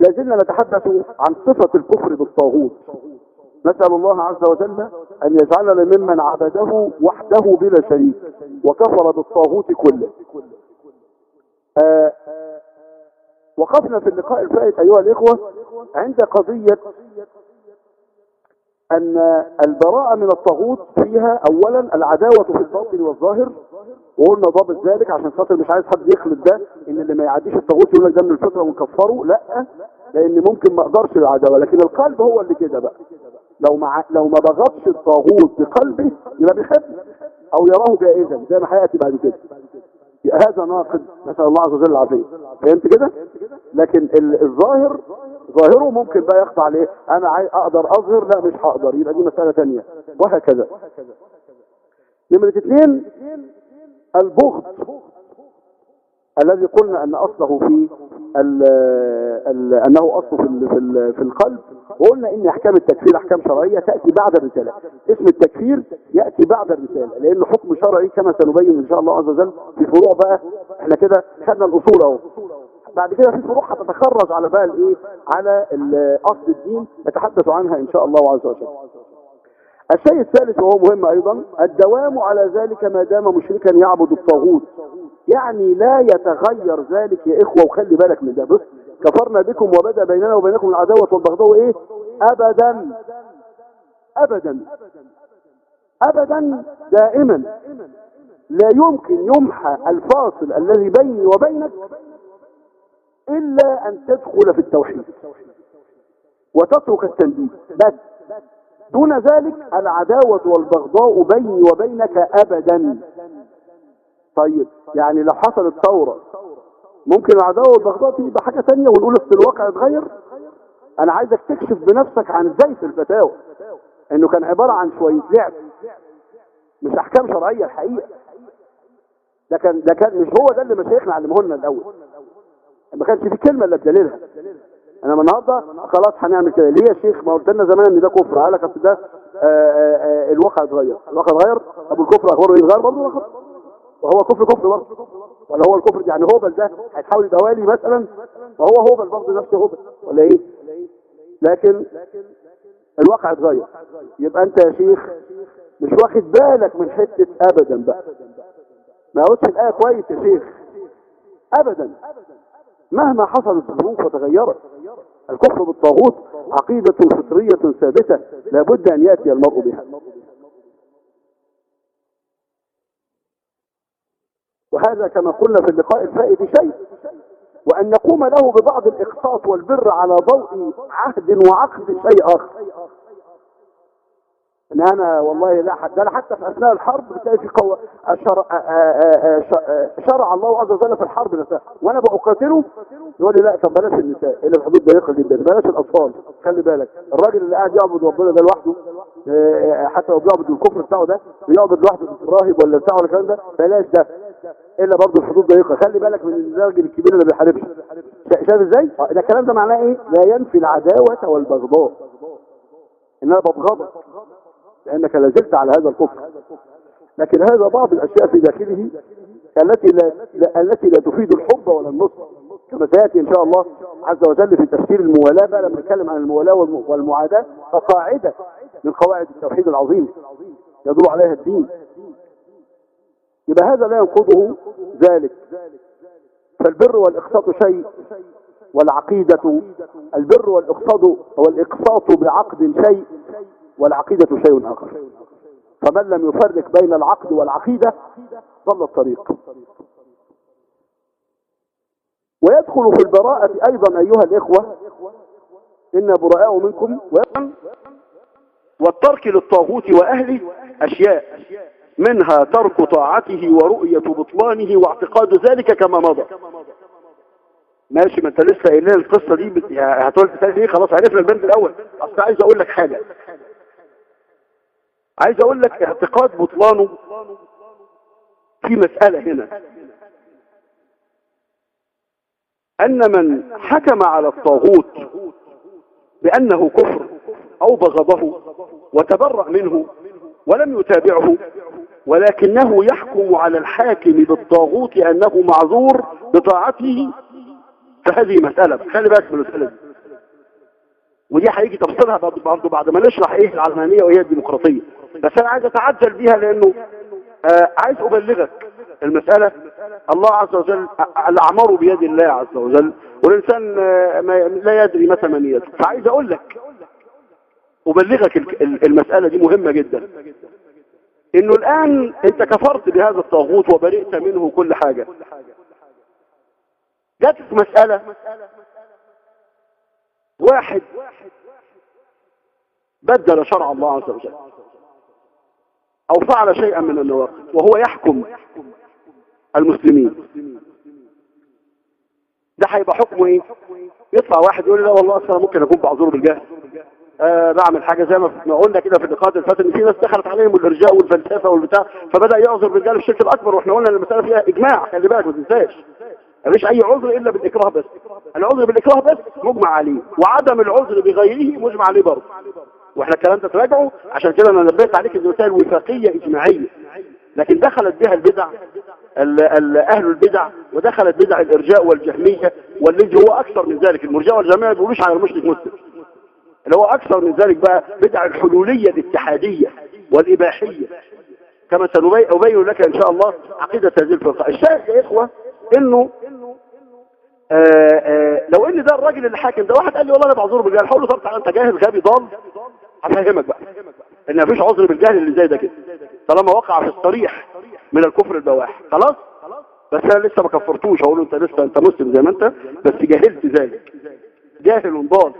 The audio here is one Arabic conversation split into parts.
لازلنا نتحدث عن صفة الكفر بالطاغوت. نسأل الله عز وجل أن يجعلنا ممن عبده وحده بلا شريك وكفر بالطاغوت كله. آه وقفنا في اللقاء الفائت أيها الإخوة عند قضية أن البراءة من الطاغوت فيها أولا العداوة في الباطن والظاهر وقلنا ضابط ذلك عشان خاطر مش عايز حد يخلط ده إن اللي ما يعديش الطاغوت يقول لك ده من الفطرة ونكفره لأ. لأن ممكن ما أقدرش العداوه لكن القلب هو اللي كده بقى. لو ما لو ما بغضش الطاغوت بقلبه يبقى بيحب أو يراه جائزا زي ما هيأتي بعد كده. هذا ناقد نسأل الله عز وجل العافية. فهمت كده؟ لكن الظاهر ظاهره ممكن بقى يخضع عليه أنا أقدر أظهر لا مش هقدر. يبقى دي مسألة ثانية وهكذا. نمرة اثنين البغض. الذي قلنا أن أصله في ال ال أنه اصله في في, في القلب وقلنا إن أحكام التكفير أحكام شرعية تأتي بعد الرسالة. اسم التكفير يأتي بعد الرسالة لأنه حكم شرعي كما سنبين إن شاء الله عز وجل في فروع بقى. إحنا كده خدنا الأصول أهو. بعد كده في فروع هتتخرج على بقى الإيه؟ على أصل الدين نتحدث عنها إن شاء الله عز وجل. الشيء الثالث وهو مهم أيضا الدوام على ذلك ما دام مشركا يعبد الطاغوت. يعني لا يتغير ذلك يا إخوة وخلي بالك من ده. بص كفرنا بكم وبدأ بيننا وبينكم العداوة والبغضاء إيه؟ ابدا. ابدا. ابدا دائما. لا يمكن يمحى الفاصل الذي بيني وبينك إلا أن تدخل في التوحيد وتترك التنديد. بس دون ذلك العداوة والبغضاء بيني وبينك ابدا. طيب يعني لو حصلت ثورة ممكن العداوة والبغضاء تبقى حاجة تانية ونقول اصل الواقع اتغير؟ أنا عايزك تكشف بنفسك عن زيف الفتاوى إنه كان عبارة عن شوية لعب مش أحكام شرعية الحقيقة. ده كان ده كان مش هو ده اللي مشايخنا علمه لنا الأول. ما كانش في كلمة إلا بدليلها. أنا النهارده خلاص هنعمل كده. ليه يا شيخ؟ ما قلت لنا زمان إن ده كفر. قال لك أصل ده الواقع اتغير. الواقع اتغير أبو الكفر أخباره يتغير برضه وهو كفر كفر برضه. ولا هو الكفر يعني هوبل ده هيتحول يبقى والي مثلا وهو هوبل برضه نفسه هوبل. ولا إيه؟ لكن الواقع اتغير. يبقى أنت يا شيخ مش واخد بالك من حتة ابدا بقى. ما قلتش الآية كويس يا شيخ. ابدا. مهما حصلت الظروف وتغيرت الكفر بالطاغوت عقيدة فطرية ثابتة لابد أن يأتي المرء بها. وهذا كما قلنا في اللقاء الفائت شيء وأن نقوم له ببعض الإقساط والبر على ضوء عهد وعقد شيء آخر إن أنا والله لا حد أنا حتى في أثناء الحرب بتلاقي في قوة شرع, شرع الله عز وجل في الحرب نفسها. وأنا بقاتله يقول لي لا طب بلاش النساء اللي الحدود ضيقة جدا بلاش الأطفال خلي بالك. الراجل اللي قاعد يعبد ربنا ده لوحده حتى لو بيعبد الكفر بتاعه ده بيعبد لوحده الراهب ولا بتاعه ولا الكلام ده بلاش ده. إلا برضه الحدود ضيقة. خلي بالك من الراجل الكبير اللي بيحاربش. شايف إزاي؟ ده الكلام ده معناه إيه؟ لا ينفي العداوة والبغضاء. إن أنا ببغضك لأنك لازلت على هذا الكفر. لكن هذا بعض الأشياء في داخله التي لا, لا التي لا تفيد الحب ولا النصر كما سيأتي إن شاء الله عز وجل في تفسير الموالاة بقى لما نتكلم عن الموالاة والمعاداة كقاعدة من قواعد التوحيد العظيم يدل عليها الدين. يبقى هذا لا ينقضه ذلك. فالبر والإقساط شيء والعقيدة البر والإقساط والإقساط بعقد شيء والعقيدة شيء آخر. فمن لم يفرق بين العقد والعقيدة ضل الطريق. ويدخل في البراءة أيضا أيها الإخوة إن براء منكم والترك للطاغوت وأهله أشياء منها ترك طاعته ورؤية بطلانه واعتقاد ذلك كما مضى. ماشي ما أنت لسه قايل لنا القصة دي. يعني هتقول إيه خلاص عرفنا البنت الأول. أصل عايز أقول لك حاجة. عايز أقول لك اعتقاد بطلانه في مسألة هنا. أن من حكم على الطاغوت بأنه كفر أو بغضه وتبرأ منه ولم يتابعه ولكنه يحكم على الحاكم بالطاغوت أنه معذور بطاعته فهذه مسألة. خلي بالك من المسألة دي. ودي هيجي تفصيلها برضه بعد ما نشرح إيه العلمانية وايه الديمقراطية. بس أنا عايز أتعجل بيها لأنه آه عايز أبلغك المسألة. الله عز وجل الأعمار بيد الله عز وجل والإنسان آه لا يدري متى منيته فعايز أقول لك أبلغك المسألة دي مهمة جدا. إنه الآن أنت كفرت بهذا الطاغوت وبرئت منه كل حاجة. جاتك مسألة واحد بدل شرع الله عز وجل أو فعل شيئا من النواقض وهو يحكم المسلمين. ده هيبقى حكمه إيه؟ يطلع واحد يقول لا والله أصلا ممكن أكون بعذره بالجهل. آه بعمل حاجة زي ما قلنا كده في اللقاءات اللي فاتت إن في ناس دخلت عليهم الإرجاء والفلسفة والبتاع فبدأ يعذر بالجهل في الشرك الاكبر وإحنا قلنا إن المسألة فيها إجماع خلي بالك ما تنساش. مفيش أي عذر إلا بالإكراه بس. العذر بالإكراه بس مجمع عليه وعدم العذر بغيره مجمع عليه برضه. وإحنا الكلام ده تراجعه عشان كده أنا نبهت عليك إن المسائل وفاقية إجماعية. لكن دخلت بها البدع ال ال أهل البدع ودخلت بدع الإرجاء والجهمية والذي هو أكثر من ذلك. المرجاء والجهميه ما بيقولوش على المشرك مسلم. اللي هو أكثر من ذلك بقى بدع الحلولية الاتحادية والإباحية. كما سنبين لك إن شاء الله عقيدة هذه الفرقة. الشاهد يا إخوة إنه آآ آآ لو إن ده الراجل اللي حاكم ده واحد قال لي والله أنا بعذره بالجهل. هقول له طب تعالى أنت جاهل غبي ضال؟ هفهمك بقى. إن مفيش عذر بالجهل اللي زي ده كده. طالما وقع في الصريح من الكفر البواح. خلاص؟ بس أنا لسه ما كفرتوش. هقول له أنت لسه أنت مسلم زي ما أنت بس جهلت ذلك جاهل ضال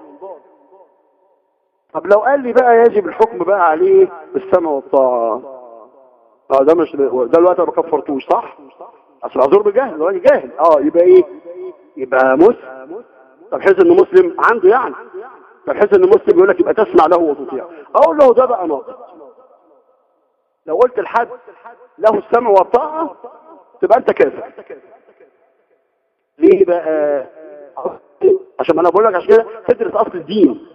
طب لو قال لي بقى يجب الحكم بقى عليه بالسمع والطاعة. آه ده مش ده الوقت ما كفرتوش صح؟ أصل عذور بجهل راجل جاهل. آه يبقى إيه؟ يبقى مسلم. طب حيث انه مسلم عنده يعني. طب حيث انه مسلم يقول لك يبقى تسمع له وتطيع. أقول له ده بقى ناقص. لو قلت لحد له السمع والطاعة تبقى أنت كافر. ليه بقى؟ عشان ما أنا بقول لك عشان كده تدرس أصل الدين.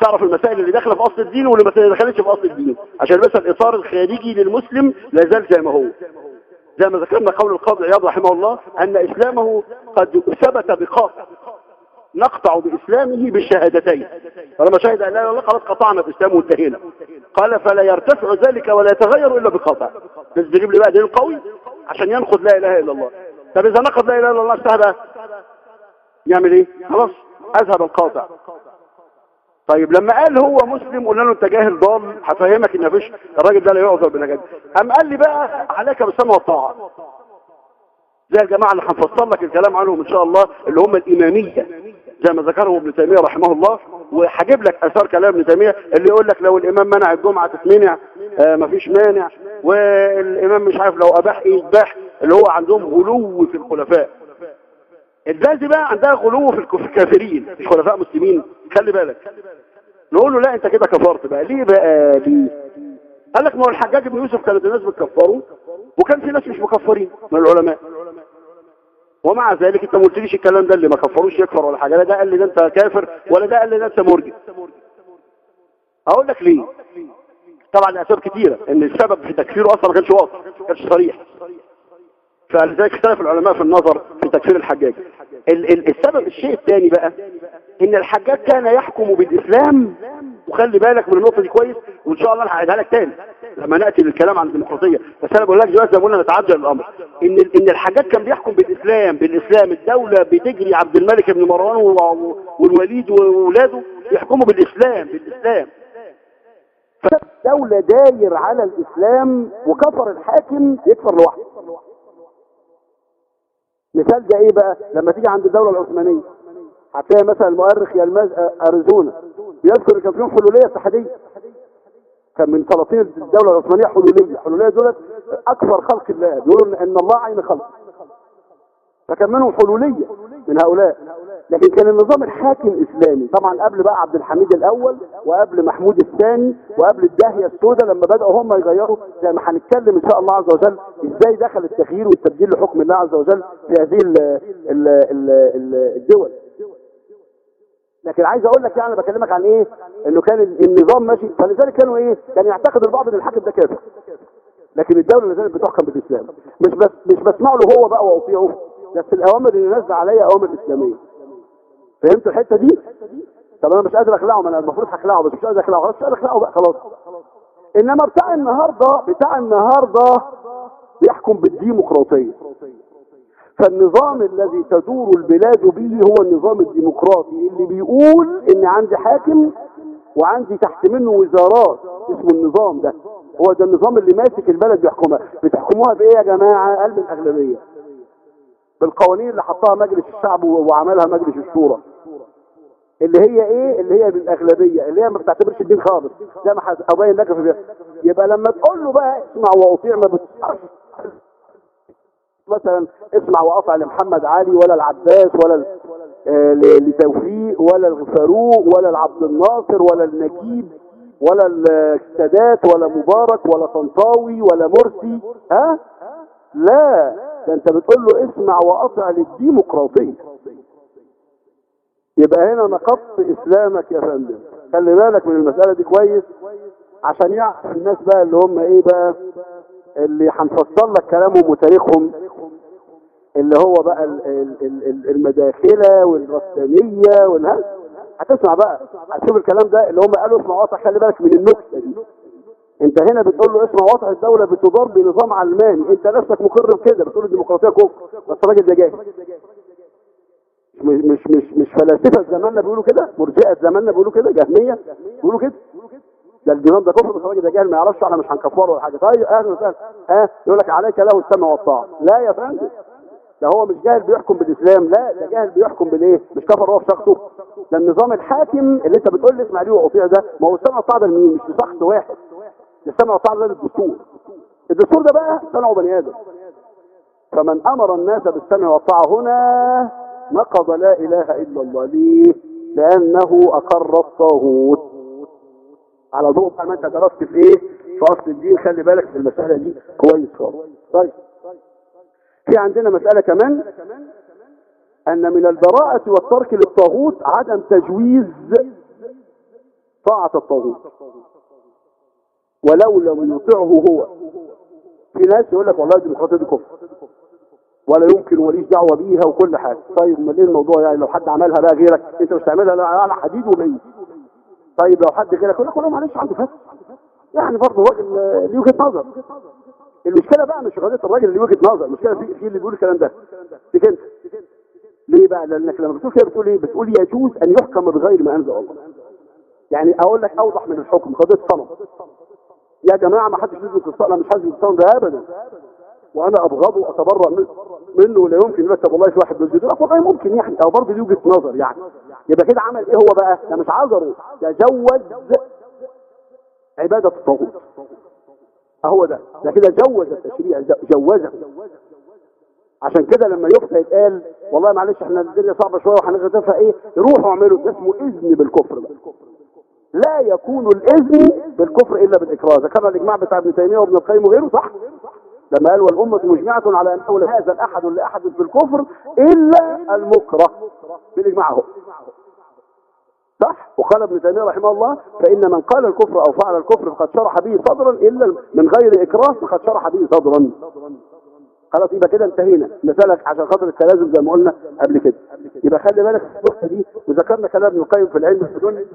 تعرف المسائل اللي داخلة في أصل الدين والمسائل اللي دخلتش في أصل الدين. عشان بس الإطار الخارجي للمسلم لا زال زي ما هو. زي ما ذكرنا قول القاضي عياض رحمه الله أن إسلامه قد ثبت بقاطع نقطع بإسلامه بالشهادتين. فلما شهد أن لا إلا الله خلاص قطعنا بإسلامه وانتهينا. قال فلا يرتفع ذلك ولا يتغير إلا بقطع بس بيجيب لي بقى دين قوي عشان ينقض لا إله إلا الله. طب إذا نقض لا إله إلا الله استهدى. يعمل إيه؟ خلاص أذهب القاطع. طيب لما قال هو مسلم قلنا له انت جاهل ضال هفهمك إن مفيش الراجل ده لا يعذر بنجاة. قام قال لي بقى عليك بالسمع والطاعة. زي الجماعة اللي هنفصل لك الكلام عنهم إن شاء الله اللي هم الاماميه زي ما ذكرهم ابن تيمية رحمه الله. وهجيب لك آثار كلام ابن تيمية اللي يقول لك لو الإمام منع الجمعة تتمنع آه مفيش مانع. والإمام مش عارف لو أباح إيه اللي هو عندهم غلو في الخلفاء. الناس دي بقى عندها غلو في الكافرين مش خلفاء مسلمين. خلي بالك. نقول له لا انت كده كفرت بقى. ليه بقى ليه قال لك ما هو الحجاج بن يوسف كانت الناس بتكفره وكان في ناس مش مكفرين من العلماء. ومع ذلك انت ما قلتليش الكلام ده اللي ما كفروش يكفر ولا حاجة. لا ده قال لي ده انت كافر ولا ده قال لي ده انت مرجئ. أقول لك ليه. طبعا لأسباب كتيرة إن السبب في تكفيره أصلا ما كانش واضح ما كانش صريح. فلذلك اختلف العلماء في النظر في تكفير الحجاج. ال ال السبب الشيء الثاني بقى إن الحجاج كان يحكم بالإسلام. وخلي بالك من النقطة دي كويس وإن شاء الله هعيدها لك تاني لما نأتي للكلام عن الديمقراطية. بس أنا بقول لك دلوقتي زي ما قلنا نتعجل الأمر. إن إن الحجاج كان بيحكم بالإسلام بالإسلام الدولة بتجري عبد الملك بن مروان والوليد واولاده يحكموا بالإسلام بالإسلام. فالدولة داير على الإسلام وكفر الحاكم يكفر لوحده. مثال ده إيه بقى؟ لما تيجي عند الدولة العثمانية هتلاقي مثلا المؤرخ يلماز اريزونا بيذكر كان فيهم حلولية اتحادية. كان من سلاطين الدولة العثمانية حلولية. حلولية دولت أكثر خلق الله. بيقولوا إن الله عين خلق. فكان منهم حلولية من هؤلاء. لكن كان النظام الحاكم إسلامي. طبعا قبل بقى عبد الحميد الأول وقبل محمود الثاني وقبل الداهية السوداء لما بدأوا هم يغيروا زي ما هنتكلم إن شاء الله عز وجل إزاي دخل التغيير والتبديل لحكم الله عز وجل في هذه ال ال ال ال الدول. لكن عايز أقول لك يعني بكلمك عن إيه؟ إنه كان النظام ماشي فلذلك كانوا إيه؟ كان يعتقد البعض إن الحاكم ده كافر. لكن الدولة اللي زالت بتحكم بالإسلام. مش بس مش بسمع له هو بقى وأطيعه بس الأوامر اللي نازلة عليا أوامر إسلامية. فهمت الحتة دي؟ طب أنا مش قادر أخلعه ما أنا المفروض هخلعه بس مش قادر أخلعه. خلاص مش قادر أخلعه بقى خلاص. إنما بتاع النهارده بتاع النهارده بيحكم بالديمقراطية. فالنظام الذي تدور البلاد به هو النظام الديمقراطي اللي بيقول ان عندي حاكم وعندي تحت منه وزارات اسمه النظام ده. هو ده النظام اللي ماسك البلد بيحكمها. بتحكموها بإيه يا جماعة؟ قلب الأغلبية. بالقوانين اللي حطها مجلس الشعب وعملها مجلس الشورى. اللي هي إيه؟ اللي هي بالأغلبية اللي هي ما بتعتبرش الدين خالص. زي ما ابين لك في يبقى لما تقول له بقى اسمع وأطيع ما بتعرفش. مثلا اسمع وأطع لمحمد علي ولا العباس ولا آه لتوفيق ولا الفاروق ولا العبد الناصر ولا النجيب ولا السادات ولا مبارك ولا طنطاوي ولا مرسي. ها؟ لا ده أنت بتقول له اسمع وأطع للديمقراطية. يبقى هنا نقضت إسلامك يا فندم. خلي بالك من المسألة دي كويس عشان يعرف الناس بقى اللي هم إيه بقى اللي هنفصل لك كلامهم وتاريخهم اللي هو بقى المداخلة والرساميه والها هتسمع بقى هتشوف الكلام ده اللي هم قالوا اسمع واطع خلي بالك من النكتة دي. انت هنا بتقول له اسمع واطع الدولة بتدار بنظام علماني انت نفسك مقر بكده بتقول الديمقراطية كفر بس الراجل ده جاهل. مش مش مش مش فلاسفة زماننا بيقولوا كده مرجئة زماننا بيقولوا كده جهمية بيقولوا كده. ده الجنان ده كفر ده جاهل ما يعرفش إحنا مش هنكفره ولا حاجة. طيب أهلا وسهلا. ها يقول لك عليك له السمع والطاعة. لا يا فندم. ده هو مش جاهل بيحكم بالإسلام لا ده جاهل بيحكم بالإيه؟ مش كفر هو في شخصه. ده النظام الحاكم اللي انت بتقول لي اسمع ليه واطيع ده ما هو السمع والطاعة ده لمين؟ مش لشخص واحد. السمع والطاعة ده للدستور. الدستور ده بقى صنعه بني آدم. فمن أمر الناس بالسمع والطاعة هنا نقض لا إله إلا الله ليه؟ لأنه أقر الطاغوت. على ضوء ما أنت درست في إيه؟ في أصل الدين خلي بالك في المسألة دي. كويس خالص. طيب. في عندنا مسألة كمان أن من البراءة والترك للطاغوت عدم تجويز طاعة الطاغوت. ولو لم يطعه هو. في ناس يقول لك والله الديمقراطيه دي كفر. ولا يمكن وليش دعوة بيها وكل حاجة. طيب امال إيه الموضوع يعني لو حد عملها بقى غيرك؟ انت مش تعملها لا على حديد وميت. طيب لو حد غيرك يقول لك والله معلش عنده فتح. يعني برضه راجل ليه وجهة نظر. المشكلة بقى مش قضيه الراجل اللي وجهة نظر. المشكلة في في اللي بيقول الكلام ده. فيك انت. ليه بقى؟ لأنك لما بتقول كده بتقول إيه؟ بتقول يجوز أن يحكم بغير ما أنزل الله. يعني أقول لك أوضح من الحكم قضية صنم. يا جماعة ما حدش يثبت الصلاه مش حد الصنم ده ابدا. وأنا ابغضه وأتبرأ منه ولا يمكن طب والله في واحد بيسجد لك والله ممكن يعني أو برضه دي وجهة نظر يعني. يبقى كده عمل إيه هو بقى؟ ده مش عذره ده جوز عبادة الطاغوت. أهو ده. ده كده جوز التشريع جوزه عشان كده لما يفتى يتقال والله معلش إحنا الدنيا صعبة شوية وهنغتفى فيها إيه؟ روحوا اعملوا. ده اسمه إذن بالكفر بقى. لا يكون الإذن بالكفر إلا بالإكراه. ذكرنا الإجماع بتاع ابن تيمية وابن القيم وغيره صح؟ لما قال والأمة مجمعة على أنه لا هذا الأحد لأحد في الكفر إلا المكره بالإجماع هو. صح؟ وقال ابن تيمية رحمه الله فإن من قال الكفر أو فعل الكفر فقد شرح به صدرا إلا من غير إكراه فقد شرح به صدرا. خلاص يبقى كده انتهينا. مسألة عشان خاطر التلازم زي ما قلنا قبل كده. يبقى خلي بالك النقطة دي وذكرنا كلام ابن القيم في العلم السني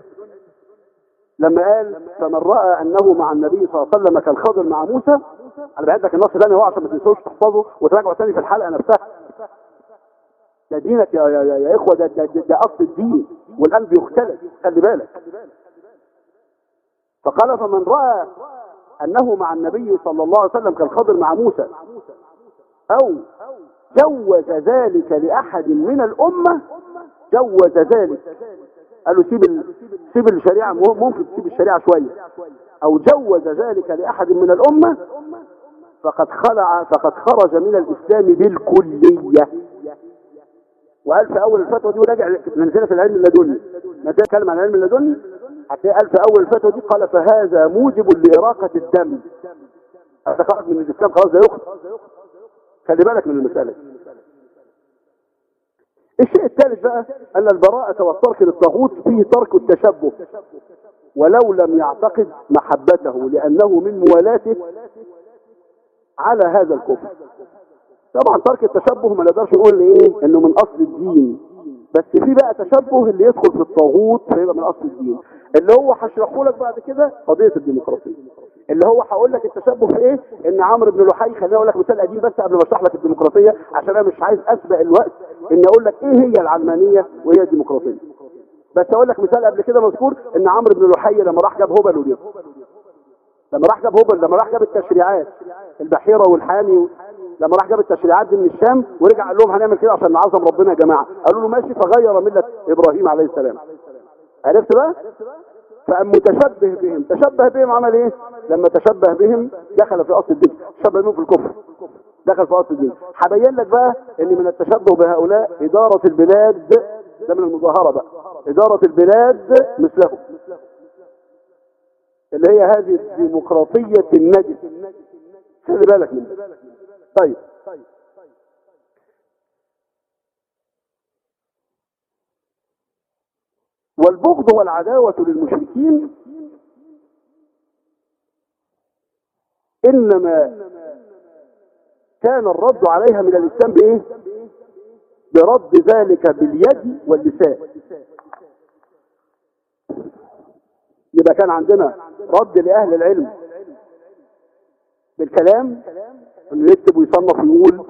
لما قال فمن رأى أنه مع النبي صلى الله عليه وسلم كالخضر مع موسى أنا بعد لك النص ثاني هو عشان ما تنسوش تحفظه وتراجعوا ثاني في الحلقة نفسها. ده دينك يا, يا, يا, إخوة ده, ده, ده, ده أصل الدين والقلب يختلف. خلي بالك. فقال فمن رأى أنه مع النبي صلى الله عليه وسلم كالخضر مع موسى أو جوز ذلك لأحد من الأمة جوز ذلك. قال له سيب. سيب الشريعة ممكن تسيب الشريعة شوية. أو جوز ذلك لأحد من الأمة فقد خلع فقد خرج من الإسلام بالكلية. وقال في أول الفتوى دي وراجع في العلم اللدني ما ده كلام عن العلم اللدني هتلاقي قال في أول الفتوى دي قال فهذا موجب لإراقة الدم. هذا خرج من الإسلام خلاص ده يخرج خلي بالك من المسألة. دي. الشيء الثالث بقى أن البراءة والترك للطاغوت فيه ترك التشبه. ولو لم يعتقد محبته لأنه من موالاته على هذا الكفر. طبعا ترك التشبه ما نقدرش نقول إيه؟ إنه من أصل الدين. بس في بقى تشبه اللي يدخل في الطاغوت فيبقى من أصل الدين. اللي هو هشرحه لك بعد كده قضية الديمقراطية. اللي هو هقول لك التشبه في إيه؟ إن عمرو بن لحي خليني أقول لك مثال قديم بس قبل ما أشرح لك الديمقراطية عشان أنا مش عايز أسبق الوقت إن أقول لك إيه هي العلمانية وهي الديمقراطية. بس أقول لك مثال قبل كده مذكور إن عمرو بن لحي لما راح جاب هبل ودي لما راح جاب هبل لما راح جاب التشريعات البحيرة والحامي لما راح جاب التشريعات دي من الشام ورجع قال لهم هنعمل كده عشان نعظم ربنا يا جماعة. قالوا له ماشي فغير ملة إبراهيم عليه السلام. عرفت بقى؟ فقام متشبه بهم. تشبه بهم عمل إيه؟ لما تشبه بهم دخل في اصل الدين. تشبه بهم في الكفر. دخل في اصل الدين. هبين لك بقى إن من التشبه بهؤلاء إدارة البلاد ده من المظاهرة بقى. إدارة البلاد مثلهم اللي هي هذه الديمقراطية النجس. خلي بالك منها طيب. والبغض والعداوة للمشركين إنما كان الرد عليها من الإسلام بإيه؟ برد ذلك باليد واللسان. يبقى كان عندنا رد لأهل العلم. بالكلام انه يكتب ويصنف ويقول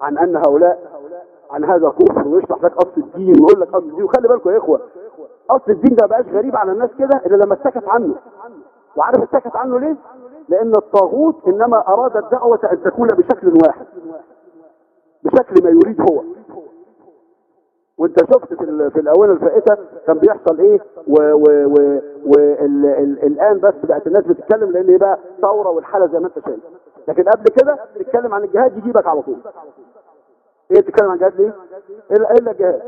عن أن هؤلاء عن هذا كفر ويشرح لك أصل الدين ويقول لك أصل الدين. وخلي بالكم يا إخوة أصل الدين ده بقاش غريب على الناس كده إلا لما اتسكت عنه. وعارف اتسكت عنه ليه؟ لأن الطاغوت إنما أراد الدعوة أن تكون بشكل واحد بشكل ما يريد هو. وانت شفت في في الاونه الفائتة كان بيحصل إيه؟ والان بس بقت الناس بتتكلم لأن إيه بقى ثورة والحالة زي ما أنت شايف. لكن قبل كده تتكلم عن الجهاد يجيبك على طول. إيه تتكلم عن الجهاد ليه؟ الا إلا الجهاد.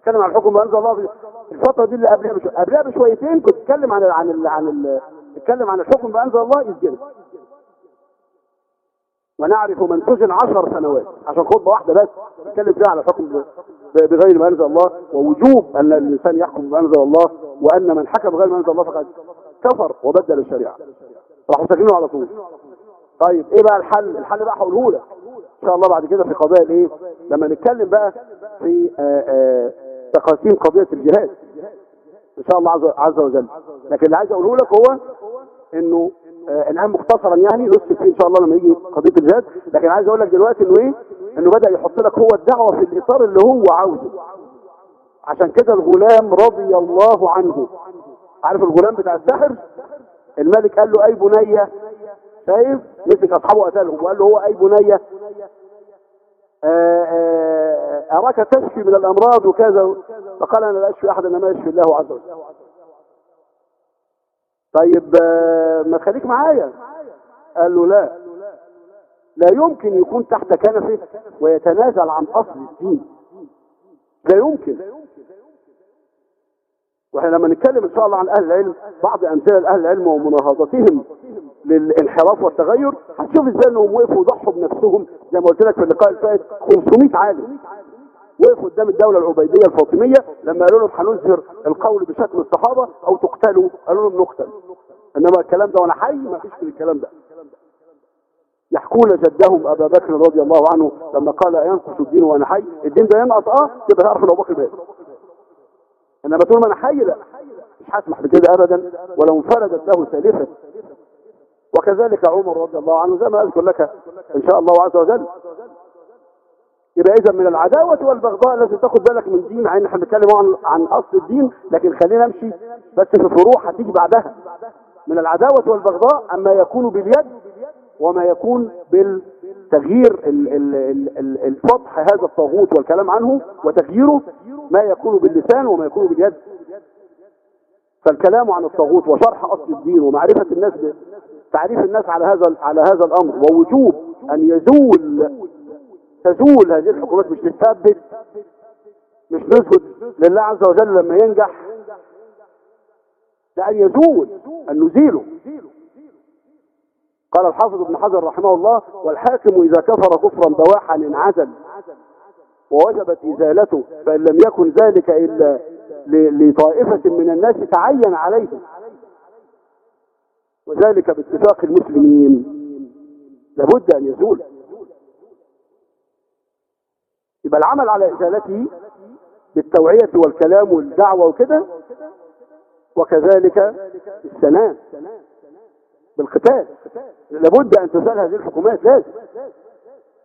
تتكلم عن الحكم وأنزل الله في الفترة دي اللي قبلها بشو... قبلها بشويتين كنت تتكلم عن ال... عن ال... عن ال... تتكلم عن الحكم بانزل الله يسجنك. ونعرف من سجن عشر سنوات. عشان خطبة واحدة بس نتكلم فيها على ب- بغير ما انزل الله ووجوب أن الإنسان يحكم بما انزل الله وأن من حكم بغير ما انزل الله فقد كفر وبدل الشريعة. راحوا ساكنينه على طول. طيب إيه بقى الحل؟ الحل بقى هقوله لك. إن شاء الله بعد كده في قضايا الإيه؟ لما نتكلم بقى في آه، آه، تقاسيم قضية الجهاد. إن شاء الله عز وجل. لكن اللي عايز أقوله لك هو إنه آه الآن مختصرا يعني نص فيه إن شاء الله لما يجي قضية الجهاد. لكن عايز أقول لك دلوقتي إنه إيه؟ إنه بدأ يحط لك هو الدعوه في الإطار اللي هو عاوزه. عشان كده الغلام رضي الله عنه. عارف الغلام بتاع الساحر؟ الملك قال له أي بنيه شايف؟ مسك أصحابه قتلهم وقال له هو أي بنيه آه، آه، أراك تشفي من الأمراض وكذا؟ فقال أنا لا أشفي احد انما يشفي الله عز وجل. طيب آه، ما تخليك معايا. قال له لا. لا يمكن يكون تحت كنفه ويتنازل عن أصل الدين. لا يمكن. وإحنا لما نتكلم إن شاء الله عن أهل العلم بعض امثله لاهل العلم ومناهضتهم للانحراف والتغير هتشوف إزاي إنهم وقفوا وضحوا بنفسهم. زي ما قلت لك في اللقاء الفائت 500 عالم. وقفوا قدام الدولة العبيدية الفاطمية لما قالوا لهم هنظهر القول بشكل الصحابة أو تقتلوا قالوا لهم نقتل إنما الكلام ده وأنا حي ما فيش في الكلام ده. يحكون جدهم أبا بكر رضي الله عنه لما قال ينقص الدين وأنا حي الدين ده ينقص آه تبقى تعرف ان أبو بكر إنما طول ما أنا حي لا مش هسمح بكده ابدا ولو انفردت له سالفة. وكذلك عمر رضي الله عنه زي ما أذكر لك إن شاء الله عز وجل يبقى إذا من العداوة والبغضاء لازم تاخد بالك من دين عن إحنا بنتكلم عن عن أصل الدين لكن خلينا نمشي بس في فروع هتيجي بعدها. من العداوة والبغضاء أما يكون باليد وما يكون بالتغيير ال- ال- ال- ال- الفتح هذا الطاغوت والكلام عنه وتغييره ما يكون باللسان وما يكون باليد. فالكلام عن الطاغوت وشرح أصل الدين ومعرفة الناس تعريف الناس على هذا على هذا الأمر ووجوب أن يزول تزول هذه الحكومات مش تثبت مش نثبت لله عز وجل لما ينجح. لأن يزول أن نزيله. قال الحافظ ابن حجر رحمه الله والحاكم إذا كفر كفرا بواحا انعزل ووجبت إزالته فإن لم يكن ذلك إلا لطائفة من الناس تعين عليه. وذلك باتفاق المسلمين. لابد أن يزول. يبقى العمل على إزالته بالتوعية والكلام والدعوة وكده وكذلك السلام بالقتال. لابد أن تزال هذه الحكومات لازم.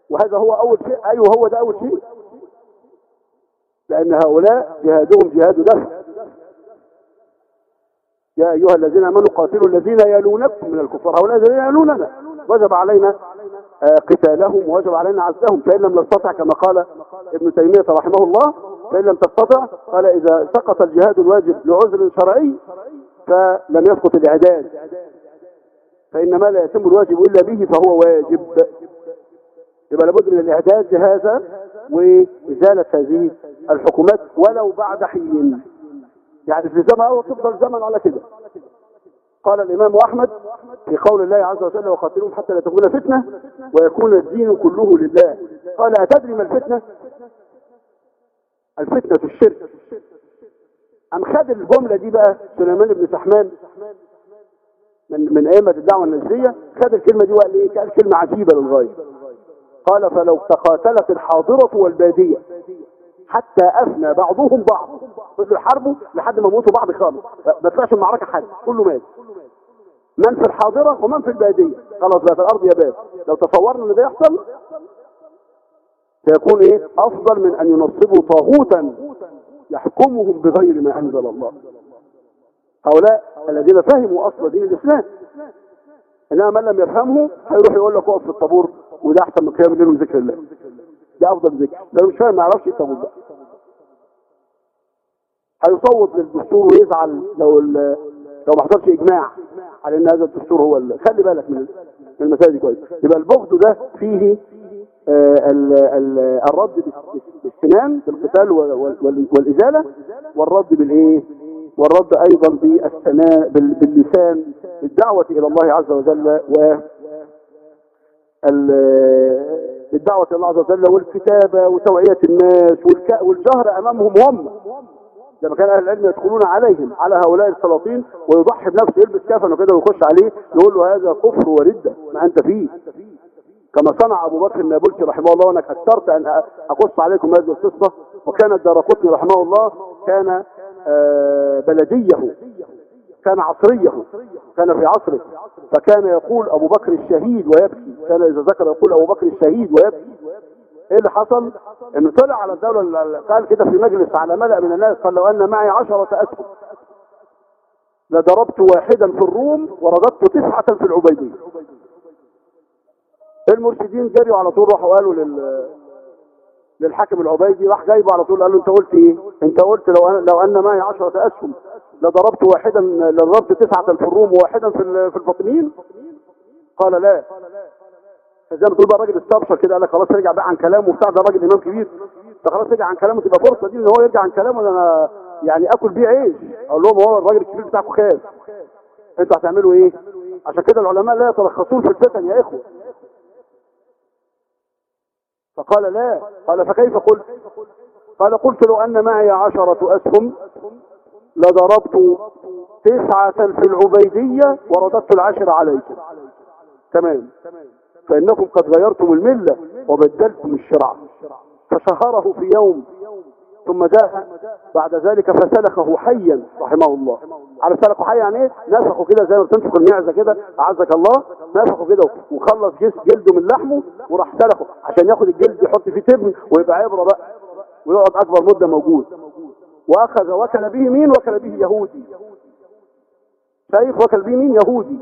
وهذا هو أول شيء أيوه هو ده أول شيء. لأن هؤلاء جهادهم جهاد دفع يا أيها الذين آمنوا قاتلوا الذين يلونكم من الكفار هؤلاء الذين يلوننا. وجب علينا قتالهم ووجب علينا عزلهم فإن لم نستطع كما قال ابن تيمية رحمه الله فإن لم تستطع قال إذا سقط الجهاد الواجب لعذر شرعي فلم يسقط الإعداد. فإن ما لا يتم الواجب إلا به فهو واجب. يبقى لابد من الإعداد لهذا وإزالة هذه الحكومات ولو بعد حين. يعني في زمن أو تفضل زمن على كده. قال الإمام أحمد في قول الله عز وجل وقاتلوهم حتى لا تكون فتنة ويكون الدين كله لله. قال أتدري ما الفتنة؟ الفتنة الشرك. أم خد الجملة دي بقى سليمان بن سحمان من من أئمة الدعوة النجدية خد الكلمة دي وقال إيه؟ قال كلمة عجيبة للغاية. قال فلو تقاتلت الحاضرة والبادية. حتى أفنى بعضهم بعض. فضلوا يحاربوا لحد ما موتوا بعض خالص. ما طلعش المعركة حد كله مات. من في الحاضرة ومن في البادية. خلاص بقى في الأرض يا باب. لو تصورنا إن ده يحصل سيكون إيه؟ أفضل من أن ينصبوا طاغوتا يحكمهم بغير ما أنزل الله. هؤلاء الذين فهموا أصل دين الإسلام. إنما من لم يفهمه هيروح يقول لك اقف في الطابور وده أحسن من قيام الليل وذكر الله. ده افضل ذكر لو مش فاهم ما يعرفش الطابور ده هيصوت للدستور ويزعل لو لو ما حصلش إجماع على إن هذا الدستور هو ال- خلي بالك من المسائل دي كويس. يبقى البغض ده فيه آه، ال- ال- الرد بال- بالسنان بالقتال وال- وال- والإزالة والرد بالإيه؟ والرد أيضا بالسماء بال- باللسان بالدعوة إلى الله عز وجل و بالدعوة إلى الله عز وجل والكتابة وتوعية الناس والجهر أمامهم هم. لما كان أهل العلم يدخلون عليهم على هؤلاء السلاطين ويضحي بنفسه يلبس كفن وكده ويخش عليه يقول له هذا كفر وردة. ما أنت فيه. كما صنع أبو بكر النابلسي رحمه الله وأنا أكثرت أن أقص عليكم هذه القصة. وكان الدارقطني رحمه الله كان آه، بلديه. كان عصريه كان في عصره فكان يقول أبو بكر الشهيد ويبكي كان إذا ذكر يقول أبو بكر الشهيد ويبكي. إيه اللي حصل؟ إنه طلع على الدولة ال- قال كده في مجلس على ملأ من الناس قال لو أن معي عشرة أسهم. لضربت واحدا في الروم ورددت تسعة في العبيدية. المرشدين جريوا على طول راحوا قالوا لل للحاكم العبيدي راح جايبه على طول قال له انت قلت إيه؟ انت قلت لو أنا لو أن معي عشرة اسهم لضربت واحدا لضربت تسعة في الروم وواحدا في في الفاطميين؟ قال لا. زي ما تقول بقى الراجل استبشر كده قال لك خلاص رجع بقى عن كلامه وبتاع ده راجل إمام كبير. فخلاص رجع عن كلامه تبقى فرصة دي إن هو يرجع عن كلامه أنا يعني آكل بيه عيش. أقول لهم هو الراجل الكبير بتاعكم خاف أنتوا هتعملوا إيه؟ عشان كده العلماء لا يترخصون في الفتن يا إخوة. فقال لا. قال فكيف قلت؟ قال قلت لو أن معي عشرة أسهم لضربت تسعة في العبيدية ورددت العشر عليكم تمام. فإنكم قد غيرتم الملة وبدلتم الشرع. فشهره في يوم ثم جاء بعد ذلك فسلخه حيا رحمه الله. عارف سلخه حيا يعني إيه؟ نفخه كده زي ما بتنفخ المعزة كده أعزك الله. نفخه كده وخلص جلده من لحمه وراح سلخه. عشان ياخد الجلد يحط فيه تبن ويبقى عبرة بقى. ويقعد أكبر مدة موجود. واخذ وكل به مين؟ وكل به يهودي. شايف؟ وكل به مين؟ يهودي.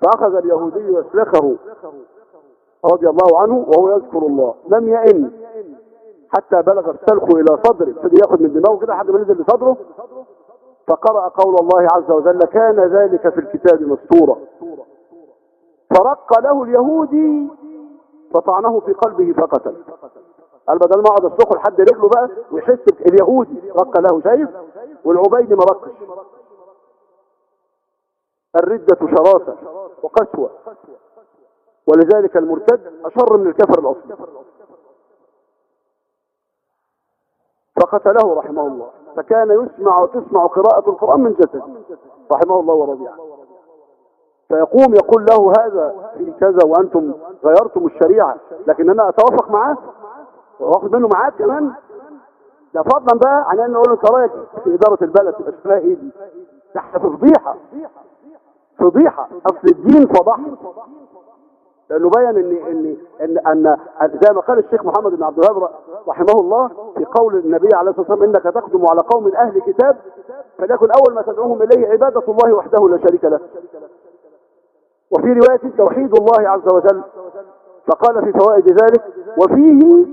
فأخذ اليهودي يسلخه رضي الله عنه وهو يذكر الله. لم يئن. حتى بلغ السلخ إلى صدره. ابتدى ياخد من دماغه كده لحد ما نزل لصدره فقرأ قول الله عز وجل كان ذلك في الكتاب مسطورا فرق له اليهودي فطعنه في قلبه فقتل. قال بدل ما اقعد اسلخه لحد رجله بقى ويحس اليهودي رق له شايف والعبيد ما رقش. الردة شراسة وقسوة. ولذلك المرتد أشر من الكفر الأصلي. فقتله رحمه الله. فكان يسمع وتسمع قراءة القرآن من جسد رحمه الله ورضي عنه. فيقوم يقول له هذا في كذا وأنتم غيرتم الشريعة لكن أنا أتوافق معاه واخد منه معاد كمان. ده فضلا بقى عن أن نقول أنت رأيك في إدارة البلد تبقى اسمها إيه دي. في فضيحة. فضيحة. أصل الدين فضحة. لأنه بين ان ان ان أن زي ما قال الشيخ محمد بن عبد الوهاب رحمه الله في قول النبي عليه الصلاة والسلام إنك تقدم على قوم أهل كتاب فليكن أول ما تدعوهم إليه عبادة الله وحده لا شريك له. وفي رواية توحيد الله عز وجل فقال في فوائد ذلك وفيه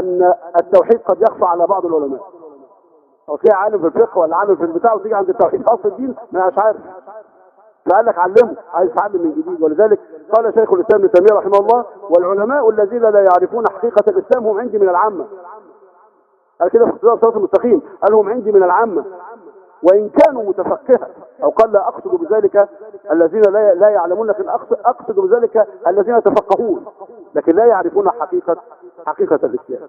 أن التوحيد قد يخفى على بعض العلماء. أو تلاقي عالم في الفقه ولا عالم في البتاع وتيجي عند التوحيد أصل الدين ما مش عارف. فقال لك علمه عايز تعلم من جديد. ولذلك قال شيخ الإسلام ابن تيمية رحمه الله والعلماء الذين لا يعرفون حقيقة الإسلام هم عندي من العامة. قال كده في اختلاف الصراط المستقيم قال هم عندي من العامة. وإن كانوا متفقهة أو قال لا أقصد بذلك الذين لا لا يعلمون لكن أقصد بذلك الذين يتفقهون لكن لا يعرفون حقيقه حقيقة الإسلام.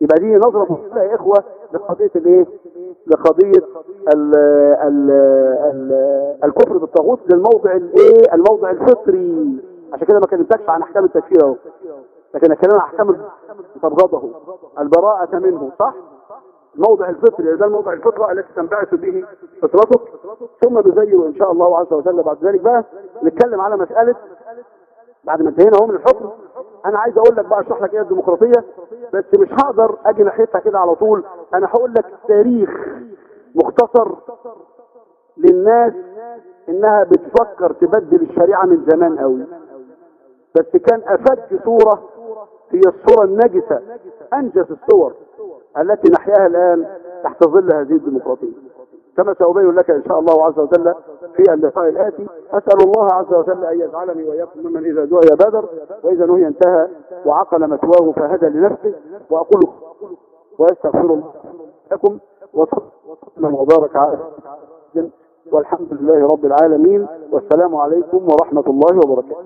يبقى دي نظرة مهمة يا إخوة لقضية الإيه؟ لقضية ال ال ال الكفر بالطاغوت للموضع الإيه؟ الموضع الفطري عشان كده ما كلمتكش عن أحكام التكفير أهو لكن أتكلم عن أحكام تبغضه البراءة منه صح؟ الموضع الفطري ده الموضع الفطرة التي تنبعث به فطرتك ثم نزين إن شاء الله عز وجل بعد ذلك بقى نتكلم على مسألة بعد ما انتهينا أهو من الحكم أنا عايز أقول لك بقى اشرح لك إيه الديمقراطية بس مش هقدر أجي ناحيتها كده على طول. أنا هقول لك تاريخ مختصر للناس انها بتفكر تبدل الشريعة من زمان قوي. بس كان أفج صورة هي الصورة النجسة أنجس الصور التي نحياها الآن تحت ظل هذه الديمقراطية. كما سأبين لك إن شاء الله عز وجل في اللقاء الآتي. أسأل الله عز وجل أن يجعلني وإياكم ممن إذا دعي بادر وإذا نهي انتهى وعقل مثواه فهدى لنفسه وأقول ويستغفر الله لكم وصلنا وبارك على والحمد لله رب العالمين. والسلام عليكم ورحمة الله وبركاته.